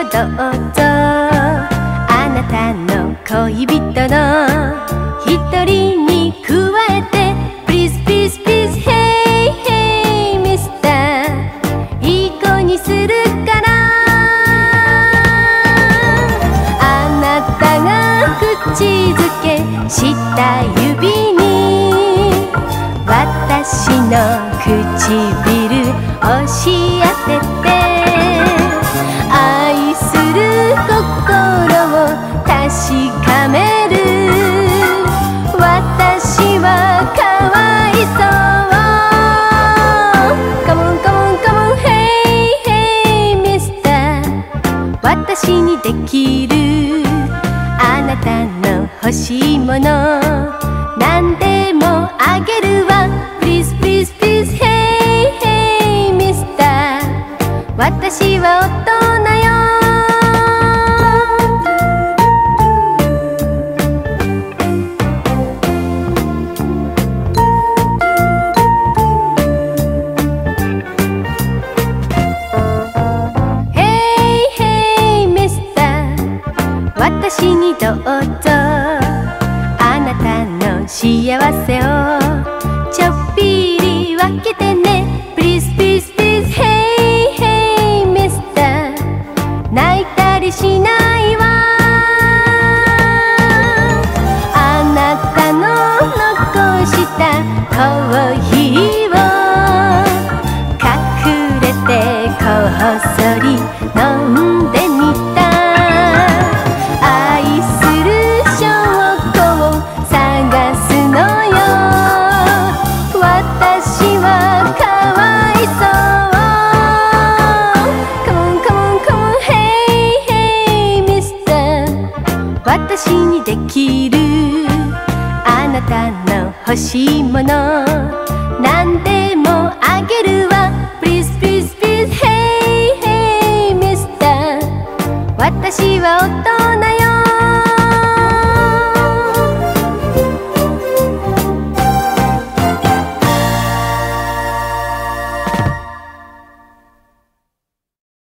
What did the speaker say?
どうぞ。あなたの恋人の一人に加えて。Please please please hey hey Mr. いい子にするから。あなたが口づけした指に。私の口をわいそうカモンカモンカモンヘイヘイミスター私にできるあなたの欲しいもの。何でもあげるわ。Please please please hey hey ミスター私は大人よ。り分けてね。Please please please hey hey mister 泣いたりしないわ。あなたの残した顔私にできる。あなたの欲しいもの。何でもあげるわ。Please please please. Hey hey mister 私は大人